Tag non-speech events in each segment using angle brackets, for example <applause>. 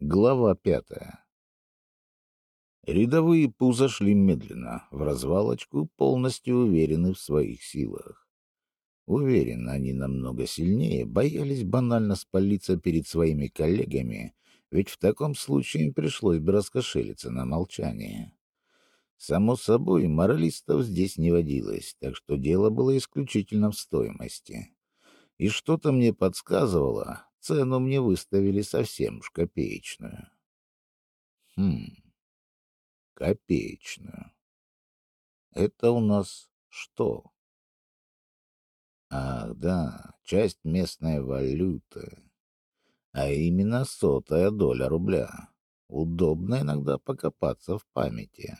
Глава пятая. Рядовые пузо шли медленно, в развалочку, полностью уверены в своих силах. Уверен, они намного сильнее боялись банально спалиться перед своими коллегами, ведь в таком случае им пришлось бы раскошелиться на молчание. Само собой, моралистов здесь не водилось, так что дело было исключительно в стоимости. И что-то мне подсказывало, Цену мне выставили совсем уж копеечную. Хм, копеечную. Это у нас что? Ах, да, часть местной валюты. А именно сотая доля рубля. Удобно иногда покопаться в памяти.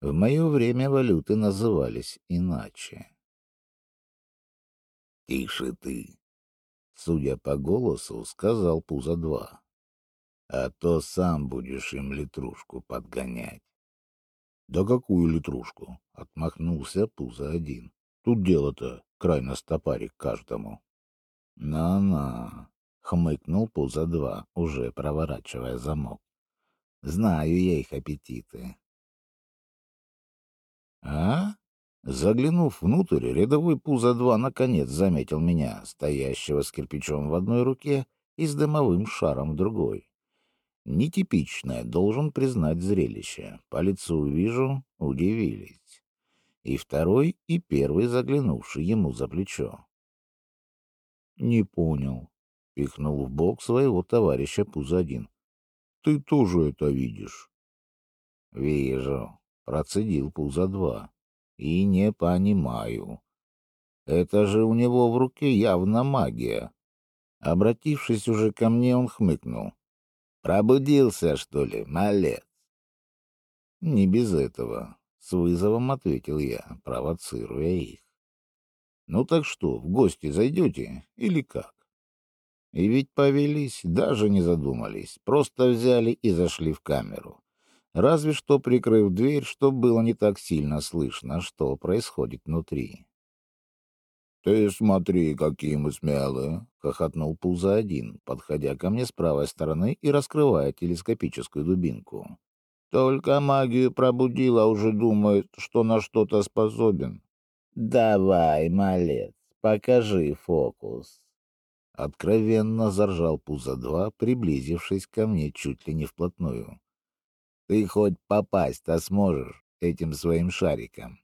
В мое время валюты назывались иначе. — Тише ты, Судя по голосу, сказал Пузо-2. А то сам будешь им литрушку подгонять. Да какую литрушку? Отмахнулся Пузо-1. Тут дело-то край на стопарик каждому. На-на, хмыкнул Пузо-2, уже проворачивая замок. Знаю я их аппетиты. А? Заглянув внутрь, рядовой Пузо-2 наконец заметил меня, стоящего с кирпичом в одной руке и с дымовым шаром в другой. Нетипичное, должен признать зрелище. По лицу вижу, удивились. И второй, и первый, заглянувший ему за плечо. — Не понял, — пихнул в бок своего товарища Пузо-1. — Ты тоже это видишь? — Вижу, — процедил Пузо-2 и не понимаю. Это же у него в руке явно магия. Обратившись уже ко мне, он хмыкнул. «Пробудился, что ли, малец?» «Не без этого», — с вызовом ответил я, провоцируя их. «Ну так что, в гости зайдете или как?» И ведь повелись, даже не задумались, просто взяли и зашли в камеру разве что прикрыв дверь, чтобы было не так сильно слышно, что происходит внутри. — Ты смотри, какие мы смелые! — хохотнул Пузо-1, подходя ко мне с правой стороны и раскрывая телескопическую дубинку. — Только магию пробудил, а уже думает, что на что-то способен. — Давай, малец, покажи фокус. Откровенно заржал Пузо-2, приблизившись ко мне чуть ли не вплотную. Ты хоть попасть-то сможешь этим своим шариком.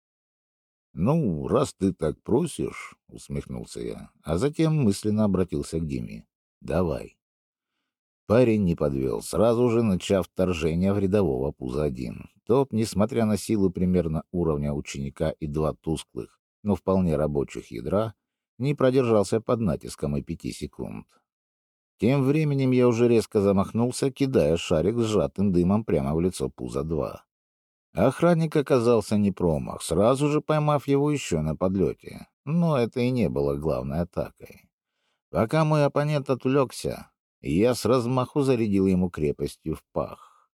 — Ну, раз ты так просишь, — усмехнулся я, а затем мысленно обратился к Диме. — Давай. Парень не подвел, сразу же начав вторжение в рядового Пуза-1. Тот, несмотря на силу примерно уровня ученика и два тусклых, но вполне рабочих ядра, не продержался под натиском и пяти секунд. Тем временем я уже резко замахнулся, кидая шарик сжатым дымом прямо в лицо Пуза-2. Охранник оказался не промах, сразу же поймав его еще на подлете. Но это и не было главной атакой. Пока мой оппонент отвлекся, я с размаху зарядил ему крепостью в пах.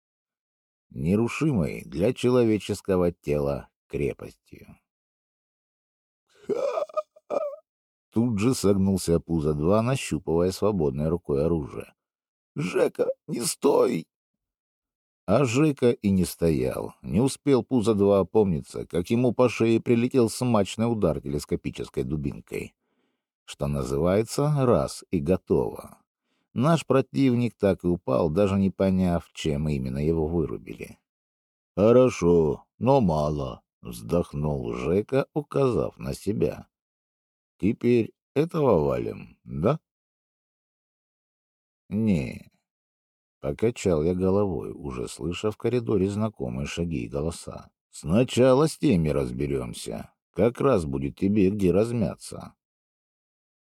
Нерушимой для человеческого тела крепостью. Тут же согнулся Пузо-2, нащупывая свободной рукой оружие. «Жека, не стой!» А Жека и не стоял. Не успел Пузо-2 опомниться, как ему по шее прилетел смачный удар телескопической дубинкой. Что называется, раз и готово. Наш противник так и упал, даже не поняв, чем именно его вырубили. «Хорошо, но мало», — вздохнул Жека, указав на себя. Теперь этого валим, да? Не. Покачал я головой, уже слыша в коридоре знакомые шаги и голоса. Сначала с теми разберемся. Как раз будет тебе где размяться.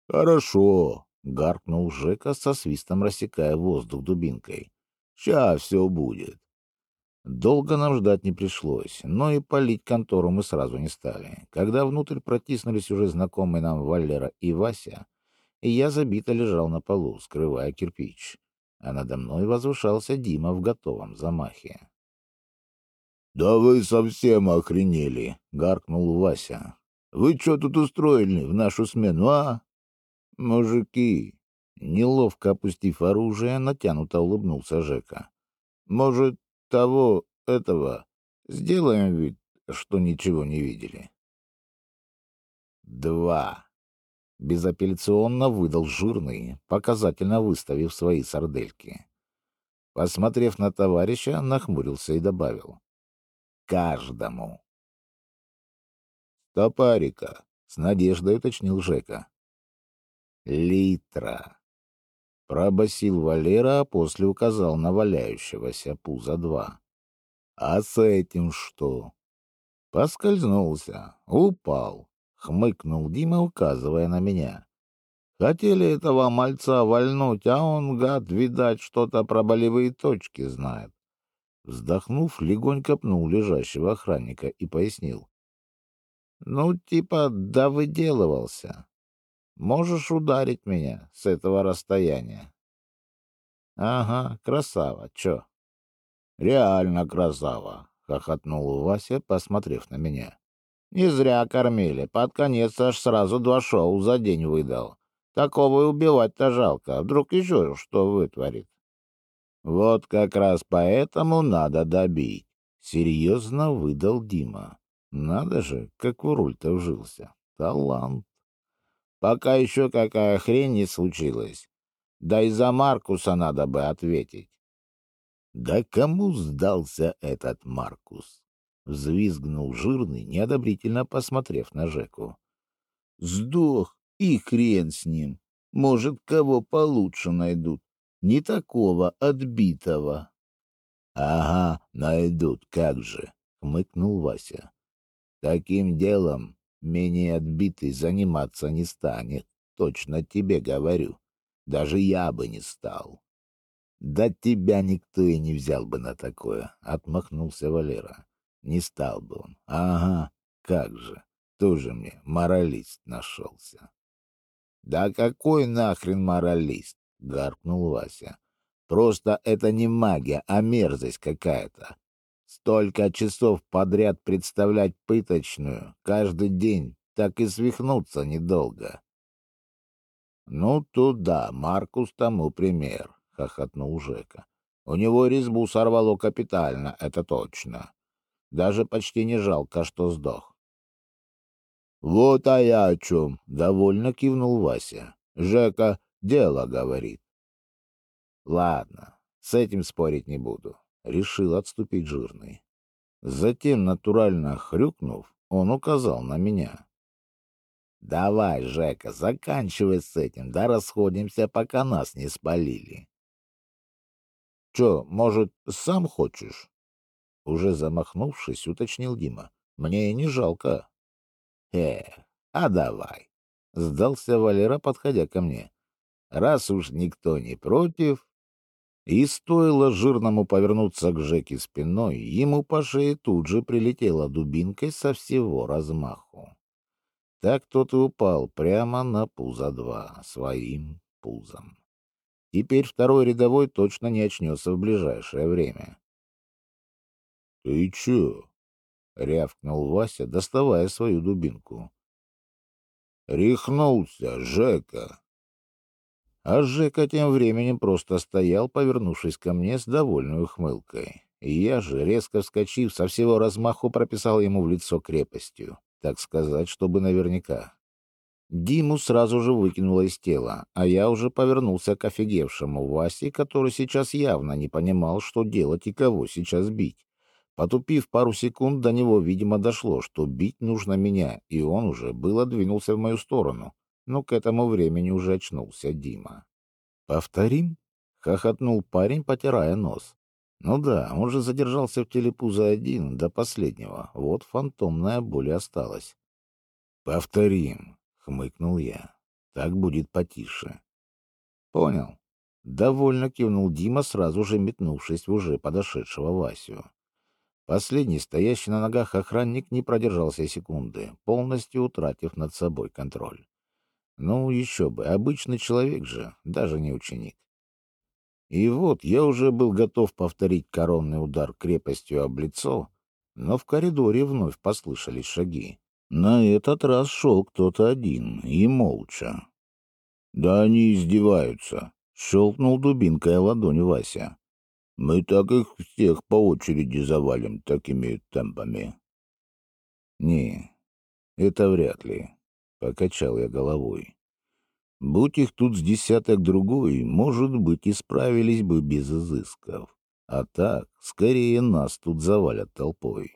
Хорошо, гаркнул Жека со свистом рассекая воздух дубинкой. Ща все будет. Долго нам ждать не пришлось, но и палить контору мы сразу не стали. Когда внутрь протиснулись уже знакомые нам Валера и Вася, и я забито лежал на полу, скрывая кирпич, а надо мной возвышался Дима в готовом замахе. — Да вы совсем охренели! — гаркнул Вася. — Вы что тут устроили в нашу смену, а? — Мужики, Неловко опустив оружие, натянуто улыбнулся Жека. «Может, того, этого, сделаем вид, что ничего не видели?» «Два!» — безапелляционно выдал жирный, показательно выставив свои сардельки. Посмотрев на товарища, нахмурился и добавил. «Каждому!» «Стопарика!» — с надеждой уточнил Жека. «Литра!» Пробасил Валера, а после указал на валяющегося пуза два. А с этим что? Поскользнулся, упал, хмыкнул Дима, указывая на меня. Хотели этого мальца вальнуть, а он, гад, видать, что-то про болевые точки знает. Вздохнув, легонько пнул лежащего охранника и пояснил. — Ну, типа, да выделывался. Можешь ударить меня с этого расстояния. — Ага, красава, чё? — Реально красава, — хохотнул Вася, посмотрев на меня. — Не зря кормили, под конец аж сразу два шоу за день выдал. Такого и убивать-то жалко, вдруг еще что вытворит. — Вот как раз поэтому надо добить, — серьезно выдал Дима. Надо же, как в руль-то вжился. Талант пока еще какая хрень не случилась. Да и за Маркуса надо бы ответить. — Да кому сдался этот Маркус? — взвизгнул жирный, неодобрительно посмотрев на Жеку. — Сдох, и хрен с ним. Может, кого получше найдут. Не такого отбитого. — Ага, найдут, как же, — хмыкнул Вася. — Таким делом менее отбитый заниматься не станет. Точно тебе говорю. Даже я бы не стал. — Да тебя никто и не взял бы на такое, — отмахнулся Валера. — Не стал бы он. Ага, как же. Тоже мне моралист нашелся. — Да какой нахрен моралист? — гаркнул Вася. — Просто это не магия, а мерзость какая-то. Столько часов подряд представлять пыточную, каждый день, так и свихнуться недолго. — Ну, туда, Маркус тому пример, — хохотнул Жека. — У него резьбу сорвало капитально, это точно. Даже почти не жалко, что сдох. — Вот а я о чем, — довольно кивнул Вася. Жека дело говорит. — Ладно, с этим спорить не буду решил отступить жирный. Затем, натурально хрюкнув, он указал на меня. «Давай, Жека, заканчивай с этим, да расходимся, пока нас не спалили». «Чё, может, сам хочешь?» Уже замахнувшись, уточнил Дима. «Мне и не жалко». «Э, а давай», — сдался Валера, подходя ко мне. «Раз уж никто не против, и стоило жирному повернуться к Жеке спиной, ему по шее тут же прилетела дубинкой со всего размаху. Так тот и упал прямо на пузо два своим пузом. Теперь второй рядовой точно не очнется в ближайшее время. — Ты чё? — рявкнул Вася, доставая свою дубинку. — Рехнулся, Жека! А Жека тем временем просто стоял, повернувшись ко мне с довольной ухмылкой. И я же, резко вскочив, со всего размаху прописал ему в лицо крепостью, так сказать, чтобы наверняка. Диму сразу же выкинуло из тела, а я уже повернулся к офигевшему Васе, который сейчас явно не понимал, что делать и кого сейчас бить. Потупив пару секунд, до него, видимо, дошло, что бить нужно меня, и он уже было двинулся в мою сторону но к этому времени уже очнулся Дима. «Повторим?» — хохотнул парень, потирая нос. «Ну да, он же задержался в телепуза один до последнего, вот фантомная боль осталась». «Повторим», — хмыкнул я. «Так будет потише». «Понял». Довольно кивнул Дима, сразу же метнувшись в уже подошедшего Васю. Последний, стоящий на ногах охранник, не продержался секунды, полностью утратив над собой контроль. Ну, еще бы, обычный человек же, даже не ученик. И вот я уже был готов повторить коронный удар крепостью об лицо, но в коридоре вновь послышались шаги. На этот раз шел кто-то один и молча. Да они издеваются, — щелкнул дубинкой ладонь Вася. Мы так их всех по очереди завалим такими темпами. Не, это вряд ли, — покачал я головой. Будь их тут с десяток другой, может быть, и справились бы без изысков. А так, скорее нас тут завалят толпой.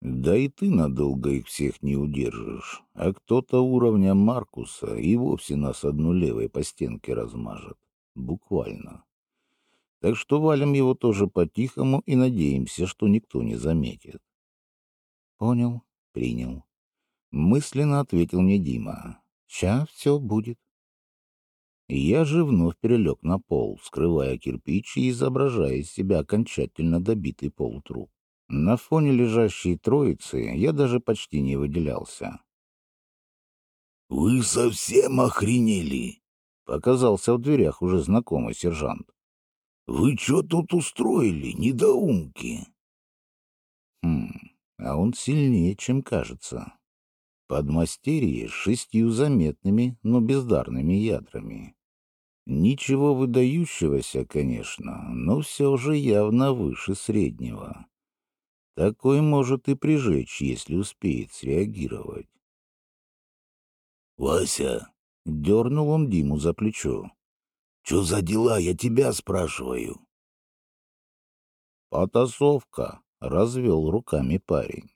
Да и ты надолго их всех не удержишь, а кто-то уровня Маркуса и вовсе нас одну левой по стенке размажет. Буквально. Так что валим его тоже по-тихому и надеемся, что никто не заметит. Понял, принял. Мысленно ответил мне Дима. Сейчас все будет. Я же вновь перелег на пол, скрывая кирпич и изображая из себя окончательно добитый полутруп. На фоне лежащей троицы я даже почти не выделялся. «Вы совсем охренели?» — показался в дверях уже знакомый сержант. «Вы что тут устроили, недоумки?» Хм, а он сильнее, чем кажется. Подмастерье с шестью заметными, но бездарными ядрами. Ничего выдающегося, конечно, но все же явно выше среднего. Такой может и прижечь, если успеет среагировать. «Вася!» — дернул он Диму за плечо. «Чё за дела, я тебя спрашиваю?» «Потасовка!» — развел руками парень.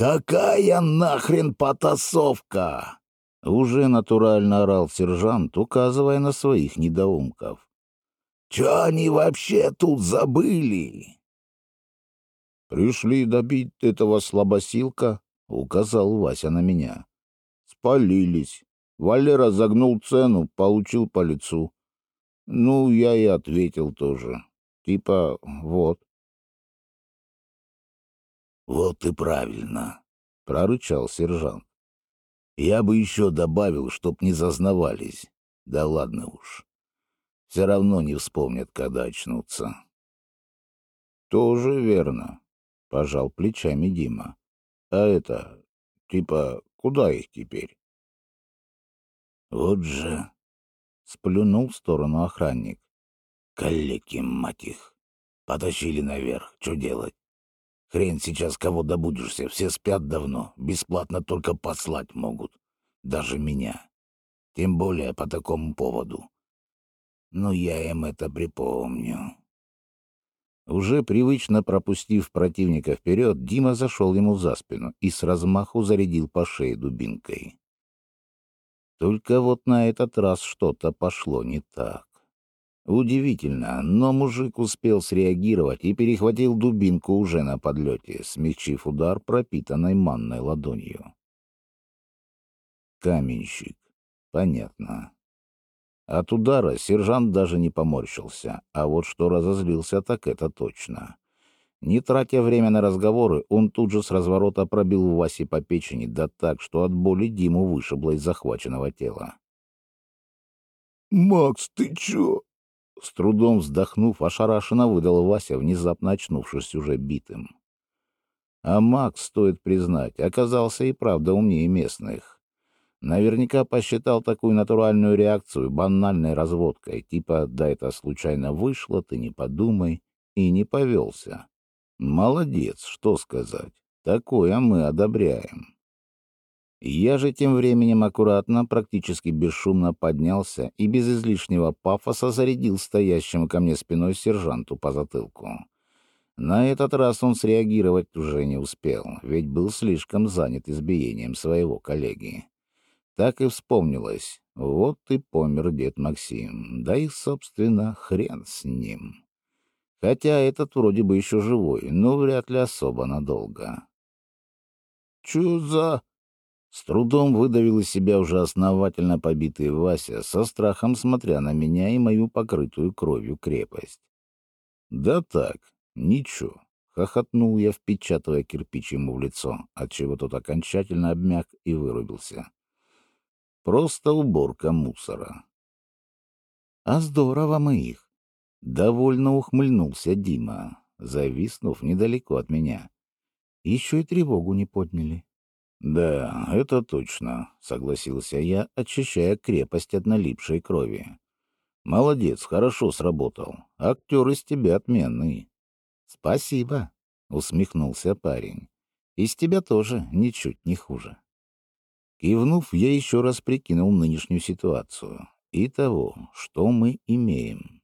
«Какая нахрен потасовка?» Уже натурально орал сержант, указывая на своих недоумков. «Чё они вообще тут забыли?» «Пришли добить этого слабосилка», — указал Вася на меня. «Спалились. Валера загнул цену, получил по лицу. Ну, я и ответил тоже. Типа, вот». «Вот и правильно», — прорычал сержант. «Я бы еще добавил, чтоб не зазнавались. Да ладно уж. Все равно не вспомнят, когда очнутся». «Тоже верно», — пожал плечами Дима. «А это, типа, куда их теперь?» «Вот же...» — сплюнул в сторону охранник. «Калеки, мать их! Потащили наверх. Что делать? Хрен сейчас кого добудешься, все спят давно, бесплатно только послать могут. Даже меня. Тем более по такому поводу. Но я им это припомню. Уже привычно пропустив противника вперед, Дима зашел ему за спину и с размаху зарядил по шее дубинкой. Только вот на этот раз что-то пошло не так. Удивительно, но мужик успел среагировать и перехватил дубинку уже на подлете, смягчив удар пропитанной манной ладонью. Каменщик. Понятно. От удара сержант даже не поморщился, а вот что разозлился, так это точно. Не тратя время на разговоры, он тут же с разворота пробил Васе по печени, да так, что от боли Диму вышибло из захваченного тела. «Макс, ты чё?» С трудом вздохнув, ошарашенно выдал Вася, внезапно очнувшись уже битым. А Макс, стоит признать, оказался и правда умнее местных. Наверняка посчитал такую натуральную реакцию банальной разводкой, типа «да это случайно вышло, ты не подумай», и не повелся. Молодец, что сказать. Такое мы одобряем. Я же тем временем аккуратно, практически бесшумно поднялся и без излишнего пафоса зарядил стоящему ко мне спиной сержанту по затылку. На этот раз он среагировать уже не успел, ведь был слишком занят избиением своего коллеги. Так и вспомнилось. Вот и помер дед Максим. Да и, собственно, хрен с ним. Хотя этот вроде бы еще живой, но вряд ли особо надолго. «Чё за...» С трудом выдавил из себя уже основательно побитый Вася, со страхом смотря на меня и мою покрытую кровью крепость. «Да так, ничего», — хохотнул я, впечатывая кирпич ему в лицо, отчего тот окончательно обмяк и вырубился. «Просто уборка мусора». «А здорово мы их!» — довольно ухмыльнулся Дима, зависнув недалеко от меня. «Еще и тревогу не подняли». «Да, это точно», — согласился я, очищая крепость от налипшей крови. «Молодец, хорошо сработал. Актер из тебя отменный». «Спасибо», — усмехнулся парень. «Из тебя тоже ничуть не хуже». Кивнув, я еще раз прикинул нынешнюю ситуацию. И того, что мы имеем.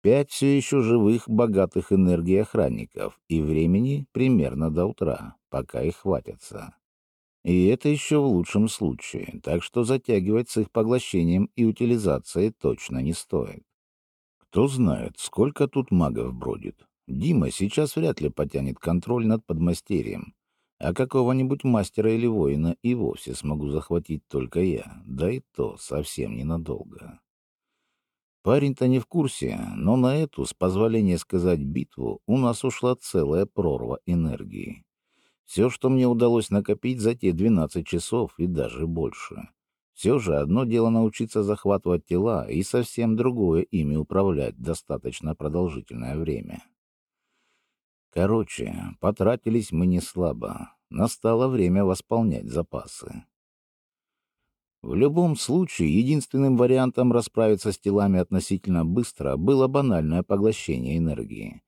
Пять все еще живых, богатых энергией охранников, и времени примерно до утра, пока их хватится. И это еще в лучшем случае, так что затягивать с их поглощением и утилизацией точно не стоит. Кто знает, сколько тут магов бродит. Дима сейчас вряд ли потянет контроль над подмастерьем, а какого-нибудь мастера или воина и вовсе смогу захватить только я, да и то совсем ненадолго. Парень-то не в курсе, но на эту, с позволения сказать, битву у нас ушла целая прорва энергии. Все, что мне удалось накопить за те 12 часов и даже больше. Все же одно дело научиться захватывать тела, и совсем другое ими управлять достаточно продолжительное время. Короче, потратились мы не слабо. Настало время восполнять запасы. В любом случае, единственным вариантом расправиться с телами относительно быстро было банальное поглощение энергии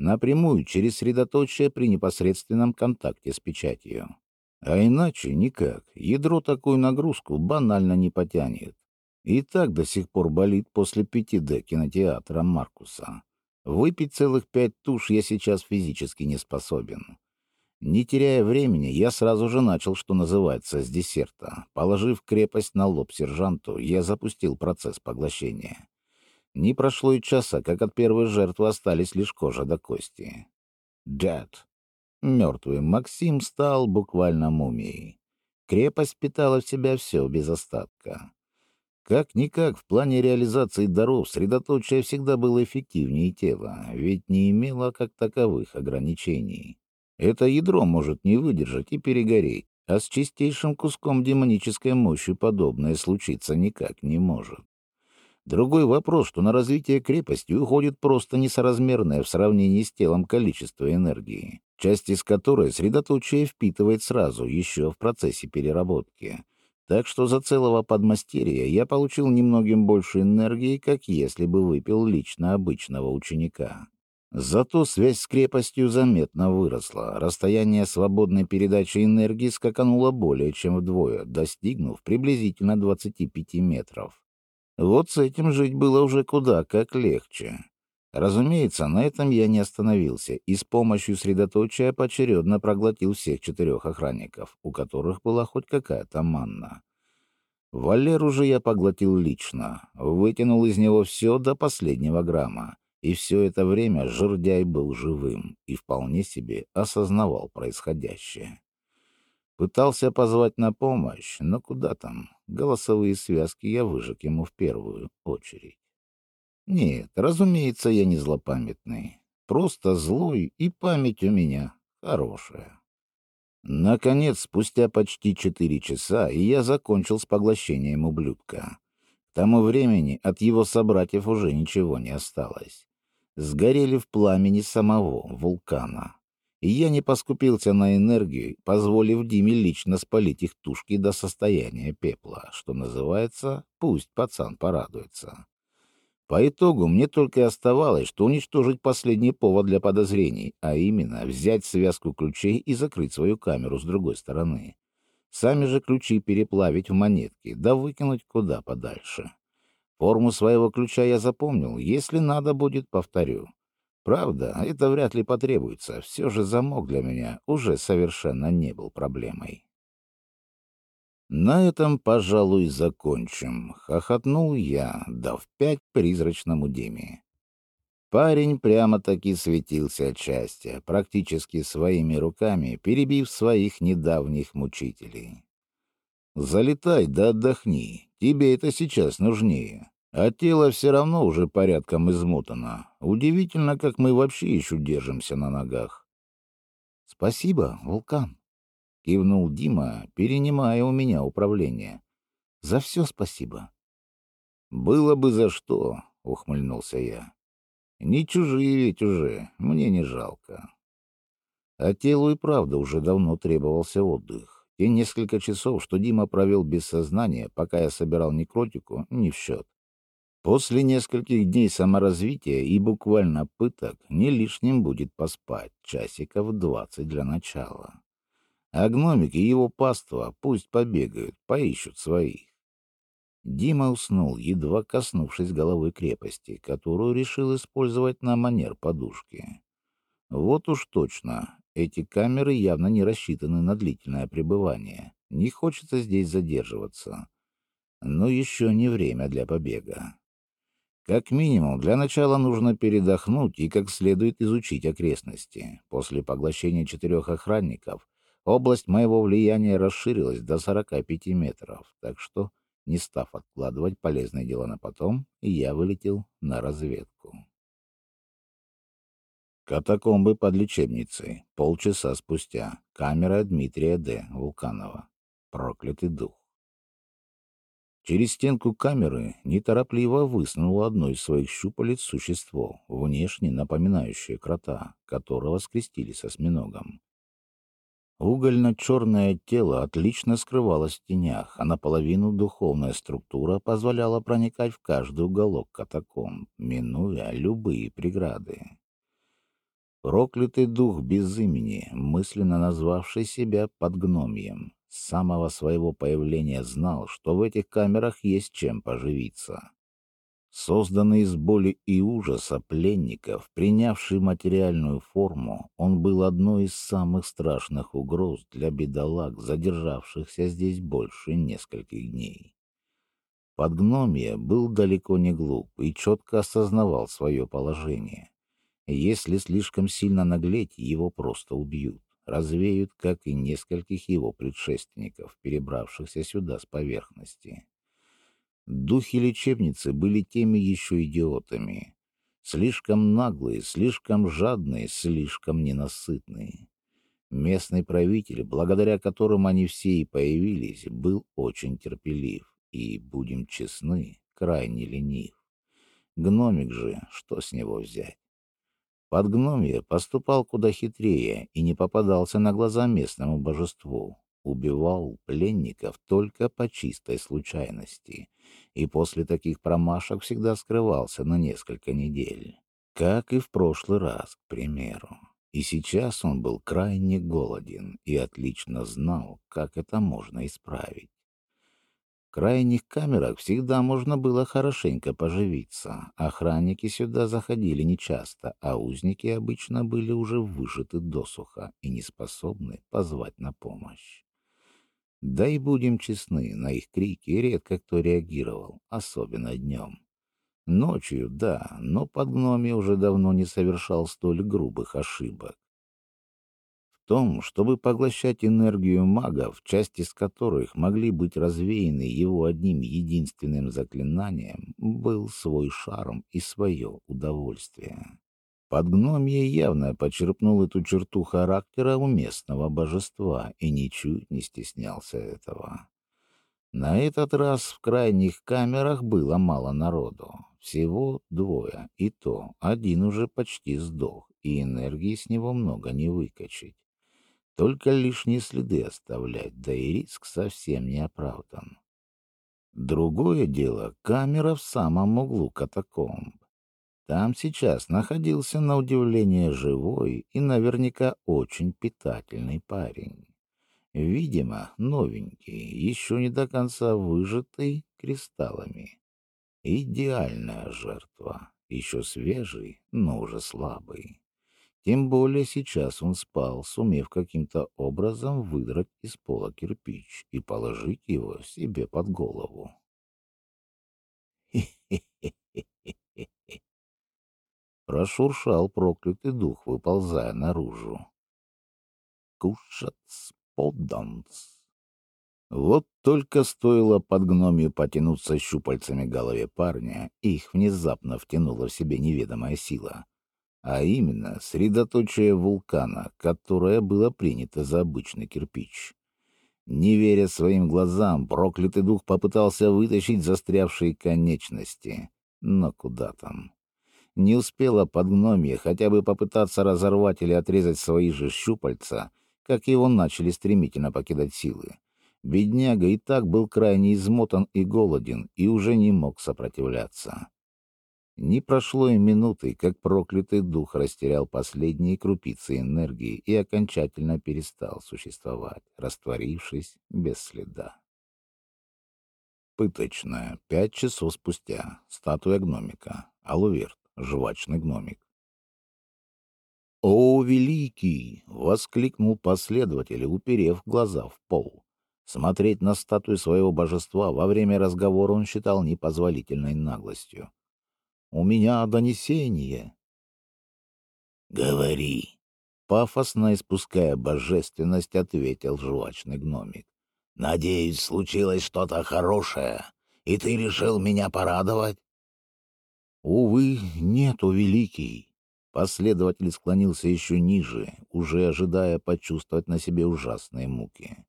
напрямую через средоточие при непосредственном контакте с печатью. А иначе никак. Ядро такую нагрузку банально не потянет. И так до сих пор болит после 5D кинотеатра Маркуса. Выпить целых пять туш я сейчас физически не способен. Не теряя времени, я сразу же начал, что называется, с десерта. Положив крепость на лоб сержанту, я запустил процесс поглощения. Не прошло и часа, как от первой жертвы остались лишь кожа до кости. Джет. Мертвый Максим стал буквально мумией. Крепость питала в себя все без остатка. Как-никак, в плане реализации даров средоточие всегда было эффективнее тела, ведь не имело как таковых ограничений. Это ядро может не выдержать и перегореть, а с чистейшим куском демонической мощи подобное случиться никак не может. Другой вопрос, что на развитие крепости уходит просто несоразмерное в сравнении с телом количество энергии, часть из которой средоточие впитывает сразу, еще в процессе переработки. Так что за целого подмастерья я получил немногим больше энергии, как если бы выпил лично обычного ученика. Зато связь с крепостью заметно выросла. Расстояние свободной передачи энергии скакануло более чем вдвое, достигнув приблизительно 25 метров. Вот с этим жить было уже куда как легче. Разумеется, на этом я не остановился и с помощью средоточия поочередно проглотил всех четырех охранников, у которых была хоть какая-то манна. Валеру же я поглотил лично, вытянул из него все до последнего грамма, и все это время жердяй был живым и вполне себе осознавал происходящее. Пытался позвать на помощь, но куда там? Голосовые связки я выжег ему в первую очередь. Нет, разумеется, я не злопамятный. Просто злой, и память у меня хорошая. Наконец, спустя почти четыре часа, я закончил с поглощением ублюдка. К тому времени от его собратьев уже ничего не осталось. Сгорели в пламени самого вулкана и я не поскупился на энергию, позволив Диме лично спалить их тушки до состояния пепла, что называется «пусть пацан порадуется». По итогу мне только и оставалось, что уничтожить последний повод для подозрений, а именно взять связку ключей и закрыть свою камеру с другой стороны. Сами же ключи переплавить в монетки, да выкинуть куда подальше. Форму своего ключа я запомнил, если надо будет, повторю. Правда, это вряд ли потребуется. Все же замок для меня уже совершенно не был проблемой. На этом, пожалуй, закончим. Хохотнул я, дав пять призрачному Диме. Парень прямо-таки светился от счастья, практически своими руками перебив своих недавних мучителей. «Залетай да отдохни. Тебе это сейчас нужнее. А тело все равно уже порядком измотано. Удивительно, как мы вообще еще держимся на ногах. — Спасибо, Вулкан, — кивнул Дима, перенимая у меня управление. — За все спасибо. — Было бы за что, — ухмыльнулся я. — Не чужие ведь уже, мне не жалко. А телу и правда уже давно требовался отдых. Те несколько часов, что Дима провел без сознания, пока я собирал некротику, не в счет. После нескольких дней саморазвития и буквально пыток не лишним будет поспать часиков двадцать для начала. А гномик и его паства пусть побегают, поищут своих. Дима уснул, едва коснувшись головой крепости, которую решил использовать на манер подушки. Вот уж точно, эти камеры явно не рассчитаны на длительное пребывание. Не хочется здесь задерживаться. Но еще не время для побега. Как минимум, для начала нужно передохнуть и как следует изучить окрестности. После поглощения четырех охранников область моего влияния расширилась до 45 метров, так что, не став откладывать полезные дела на потом, я вылетел на разведку. Катакомбы под лечебницей. Полчаса спустя. Камера Дмитрия Д. Вулканова. Проклятый дух. Через стенку камеры неторопливо высунуло одно из своих щупалец существо, внешне напоминающее крота, которого скрестили со осьминогом. Угольно-черное тело отлично скрывалось в тенях, а наполовину духовная структура позволяла проникать в каждый уголок катакомб, минуя любые преграды. Проклятый дух без имени, мысленно назвавший себя подгномием, с самого своего появления знал, что в этих камерах есть чем поживиться. Созданный из боли и ужаса пленников, принявший материальную форму, он был одной из самых страшных угроз для бедолаг, задержавшихся здесь больше нескольких дней. Подгномия был далеко не глуп и четко осознавал свое положение. Если слишком сильно наглеть, его просто убьют, развеют, как и нескольких его предшественников, перебравшихся сюда с поверхности. Духи лечебницы были теми еще идиотами. Слишком наглые, слишком жадные, слишком ненасытные. Местный правитель, благодаря которым они все и появились, был очень терпелив и, будем честны, крайне ленив. Гномик же, что с него взять? Подгномье поступал куда хитрее и не попадался на глаза местному божеству. Убивал пленников только по чистой случайности. И после таких промашек всегда скрывался на несколько недель. Как и в прошлый раз, к примеру. И сейчас он был крайне голоден и отлично знал, как это можно исправить. Крайних камерах всегда можно было хорошенько поживиться. Охранники сюда заходили нечасто, а узники обычно были уже выжаты досуха и не способны позвать на помощь. Да и будем честны, на их крики редко кто реагировал, особенно днем. Ночью, да, но под гноми уже давно не совершал столь грубых ошибок том, чтобы поглощать энергию магов, части из которых могли быть развеяны его одним единственным заклинанием, был свой шарм и свое удовольствие. Подгномье явно почерпнул эту черту характера у местного божества и ничуть не стеснялся этого. На этот раз в крайних камерах было мало народу. Всего двое, и то один уже почти сдох, и энергии с него много не выкачать. Только лишние следы оставлять, да и риск совсем не оправдан. Другое дело — камера в самом углу катакомб. Там сейчас находился на удивление живой и наверняка очень питательный парень. Видимо, новенький, еще не до конца выжатый кристаллами. Идеальная жертва, еще свежий, но уже слабый. Тем более сейчас он спал, сумев каким-то образом выдрать из пола кирпич и положить его себе под голову. <laughs> Прошуршал проклятый дух, выползая наружу. Кушать подданц. Вот только стоило под гномию потянуться щупальцами голове парня, их внезапно втянула в себе неведомая сила а именно средоточие вулкана, которое было принято за обычный кирпич. Не веря своим глазам, проклятый дух попытался вытащить застрявшие конечности. Но куда там? Не успела подгномье хотя бы попытаться разорвать или отрезать свои же щупальца, как его начали стремительно покидать силы. Бедняга и так был крайне измотан и голоден, и уже не мог сопротивляться. Не прошло и минуты, как проклятый дух растерял последние крупицы энергии и окончательно перестал существовать, растворившись без следа. Пыточная. Пять часов спустя. Статуя гномика. Алуверт. Жвачный гномик. «О, великий!» — воскликнул последователь, уперев глаза в пол. Смотреть на статую своего божества во время разговора он считал непозволительной наглостью. «У меня донесение». «Говори», — пафосно испуская божественность, ответил жвачный гномик. «Надеюсь, случилось что-то хорошее, и ты решил меня порадовать?» «Увы, нету, великий». Последователь склонился еще ниже, уже ожидая почувствовать на себе ужасные муки.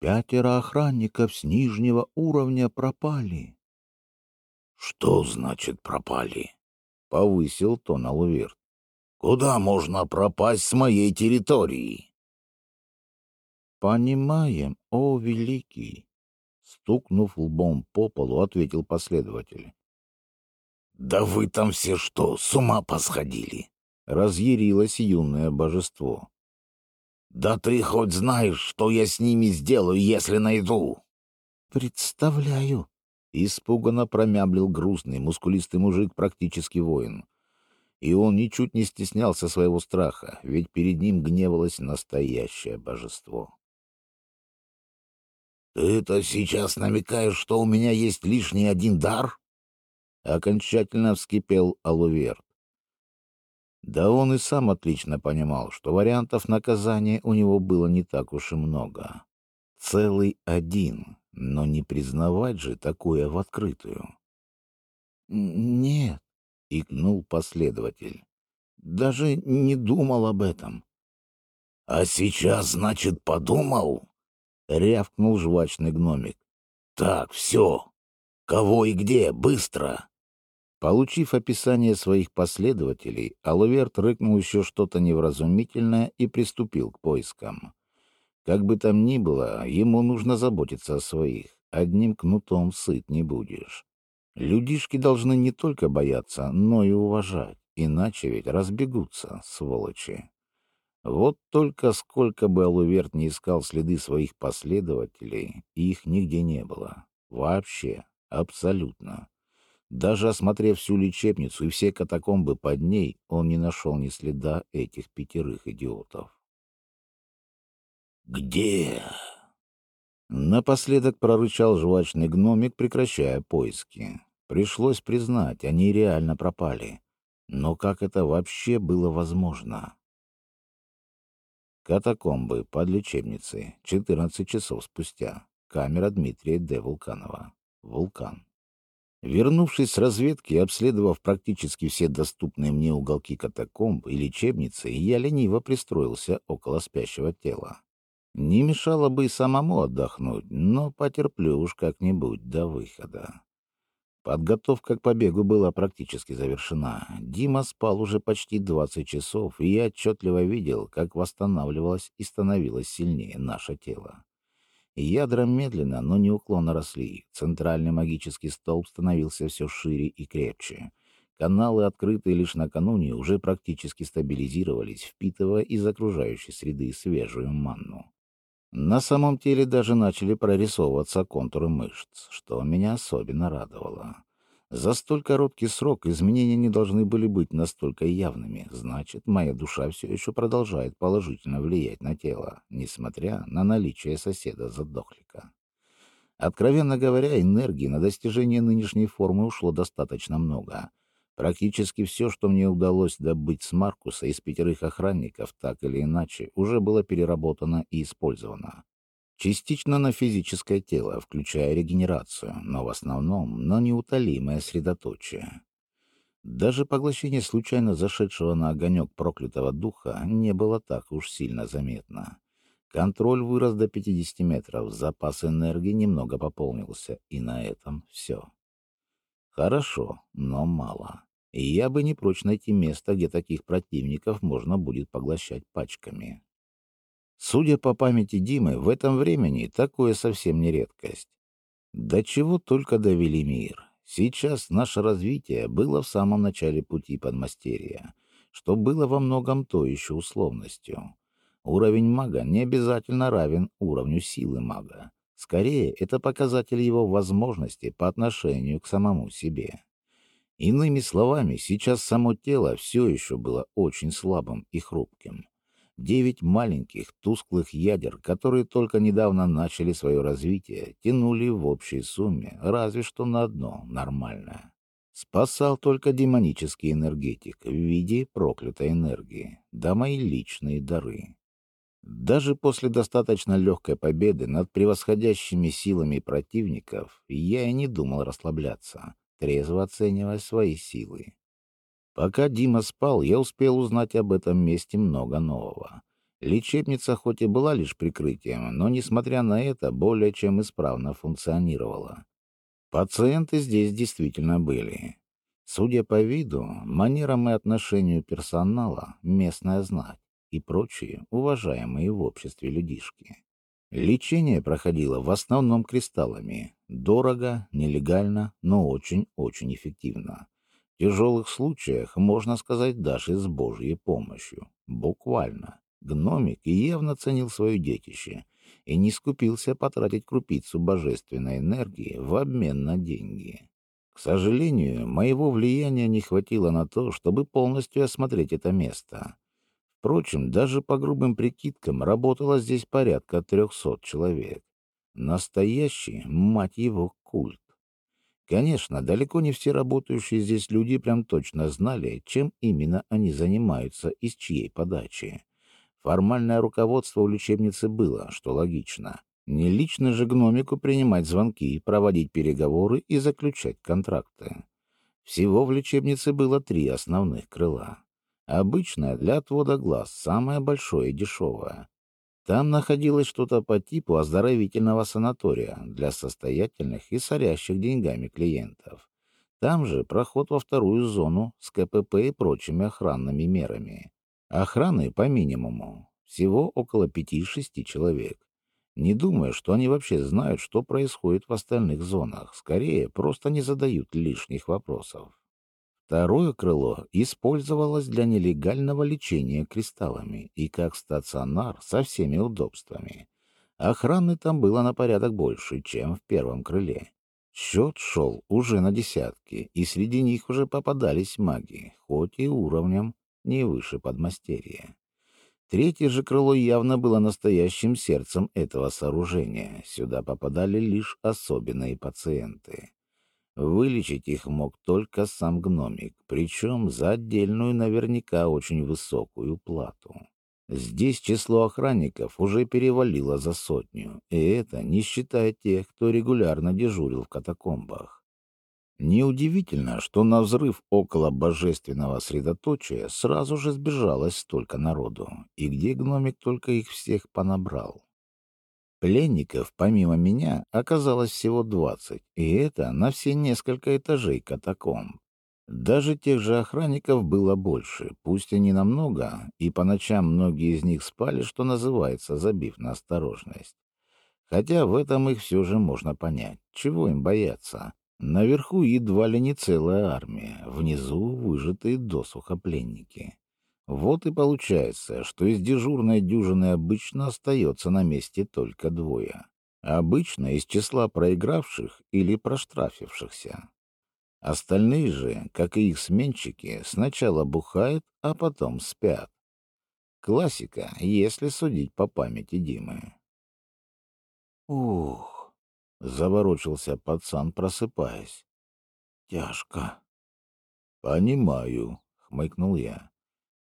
Пятеро охранников с нижнего уровня пропали. — Что значит пропали? — повысил тон Алуверт. — Куда можно пропасть с моей территории? — Понимаем, о великий! — стукнув лбом по полу, ответил последователь. — Да вы там все что, с ума посходили? — разъярилось юное божество. Да ты хоть знаешь, что я с ними сделаю, если найду? Представляю. Испуганно промямлил грустный, мускулистый мужик, практически воин. И он ничуть не стеснялся своего страха, ведь перед ним гневалось настоящее божество. «Ты-то сейчас намекаешь, что у меня есть лишний один дар?» Окончательно вскипел Алуверт. Да он и сам отлично понимал, что вариантов наказания у него было не так уж и много. Целый один, но не признавать же такое в открытую. «Нет», — икнул последователь, — «даже не думал об этом». «А сейчас, значит, подумал?» — рявкнул жвачный гномик. «Так, все. Кого и где? Быстро!» Получив описание своих последователей, Алуверт рыкнул еще что-то невразумительное и приступил к поискам. Как бы там ни было, ему нужно заботиться о своих. Одним кнутом сыт не будешь. Людишки должны не только бояться, но и уважать, иначе ведь разбегутся, сволочи. Вот только сколько бы Алуверт не искал следы своих последователей, их нигде не было. Вообще, абсолютно. Даже осмотрев всю лечебницу и все катакомбы под ней, он не нашел ни следа этих пятерых идиотов. «Где?» Напоследок прорычал жвачный гномик, прекращая поиски. Пришлось признать, они реально пропали. Но как это вообще было возможно? Катакомбы под лечебницей. 14 часов спустя. Камера Дмитрия Д. Вулканова. Вулкан. Вернувшись с разведки и обследовав практически все доступные мне уголки катакомб и лечебницы, я лениво пристроился около спящего тела. Не мешало бы и самому отдохнуть, но потерплю уж как-нибудь до выхода. Подготовка к побегу была практически завершена. Дима спал уже почти 20 часов, и я отчетливо видел, как восстанавливалось и становилось сильнее наше тело. Ядра медленно, но неуклонно росли. Центральный магический столб становился все шире и крепче. Каналы, открытые лишь накануне, уже практически стабилизировались, впитывая из окружающей среды свежую манну. На самом деле даже начали прорисовываться контуры мышц, что меня особенно радовало. За столь короткий срок изменения не должны были быть настолько явными. Значит, моя душа все еще продолжает положительно влиять на тело, несмотря на наличие соседа-задохлика. Откровенно говоря, энергии на достижение нынешней формы ушло достаточно много. Практически все, что мне удалось добыть с Маркуса из пятерых охранников, так или иначе, уже было переработано и использовано. Частично на физическое тело, включая регенерацию, но в основном на неутолимое средоточие. Даже поглощение случайно зашедшего на огонек проклятого духа не было так уж сильно заметно. Контроль вырос до 50 метров, запас энергии немного пополнился, и на этом все. Хорошо, но мало. И я бы не прочь найти место, где таких противников можно будет поглощать пачками. Судя по памяти Димы, в этом времени такое совсем не редкость. До чего только довели мир. Сейчас наше развитие было в самом начале пути подмастерья, что было во многом то еще условностью. Уровень мага не обязательно равен уровню силы мага. Скорее, это показатель его возможности по отношению к самому себе. Иными словами, сейчас само тело все еще было очень слабым и хрупким. Девять маленьких, тусклых ядер, которые только недавно начали свое развитие, тянули в общей сумме разве что на одно нормальное. Спасал только демонический энергетик в виде проклятой энергии, да мои личные дары. Даже после достаточно легкой победы над превосходящими силами противников я и не думал расслабляться, трезво оценивая свои силы. Пока Дима спал, я успел узнать об этом месте много нового. Лечебница хоть и была лишь прикрытием, но, несмотря на это, более чем исправно функционировала. Пациенты здесь действительно были. Судя по виду, манерам и отношению персонала, местная знать и прочие уважаемые в обществе людишки. Лечение проходило в основном кристаллами. Дорого, нелегально, но очень-очень эффективно. В тяжелых случаях, можно сказать, даже с Божьей помощью. Буквально. Гномик явно ценил свое детище и не скупился потратить крупицу божественной энергии в обмен на деньги. К сожалению, моего влияния не хватило на то, чтобы полностью осмотреть это место. Впрочем, даже по грубым прикидкам работало здесь порядка трехсот человек. Настоящий, мать его, культ. Конечно, далеко не все работающие здесь люди прям точно знали, чем именно они занимаются и с чьей подачи. Формальное руководство у лечебницы было, что логично. Не лично же гномику принимать звонки, проводить переговоры и заключать контракты. Всего в лечебнице было три основных крыла. Обычное для отвода глаз, самое большое и дешевое. Там находилось что-то по типу оздоровительного санатория для состоятельных и сорящих деньгами клиентов. Там же проход во вторую зону с КПП и прочими охранными мерами. Охраны по минимуму. Всего около пяти-шести человек. Не думаю, что они вообще знают, что происходит в остальных зонах. Скорее, просто не задают лишних вопросов. Второе крыло использовалось для нелегального лечения кристаллами и как стационар со всеми удобствами. Охраны там было на порядок больше, чем в первом крыле. Счет шел уже на десятки, и среди них уже попадались маги, хоть и уровнем не выше подмастерья. Третье же крыло явно было настоящим сердцем этого сооружения. Сюда попадали лишь особенные пациенты. Вылечить их мог только сам гномик, причем за отдельную наверняка очень высокую плату. Здесь число охранников уже перевалило за сотню, и это не считая тех, кто регулярно дежурил в катакомбах. Неудивительно, что на взрыв около божественного средоточия сразу же сбежалось столько народу, и где гномик только их всех понабрал. Пленников, помимо меня, оказалось всего двадцать, и это на все несколько этажей катакомб. Даже тех же охранников было больше, пусть и не намного, и по ночам многие из них спали, что называется, забив на осторожность. Хотя в этом их все же можно понять. Чего им бояться? Наверху едва ли не целая армия, внизу выжатые досуха пленники. Вот и получается, что из дежурной дюжины обычно остается на месте только двое. Обычно из числа проигравших или проштрафившихся. Остальные же, как и их сменщики, сначала бухают, а потом спят. Классика, если судить по памяти Димы. «Ух!» — заворочился пацан, просыпаясь. «Тяжко». «Понимаю», — хмыкнул я.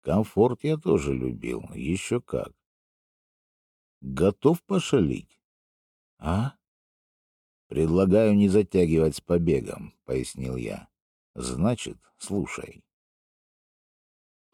Комфорт я тоже любил, еще как. Готов пошалить? А? Предлагаю не затягивать с побегом, пояснил я. Значит, слушай.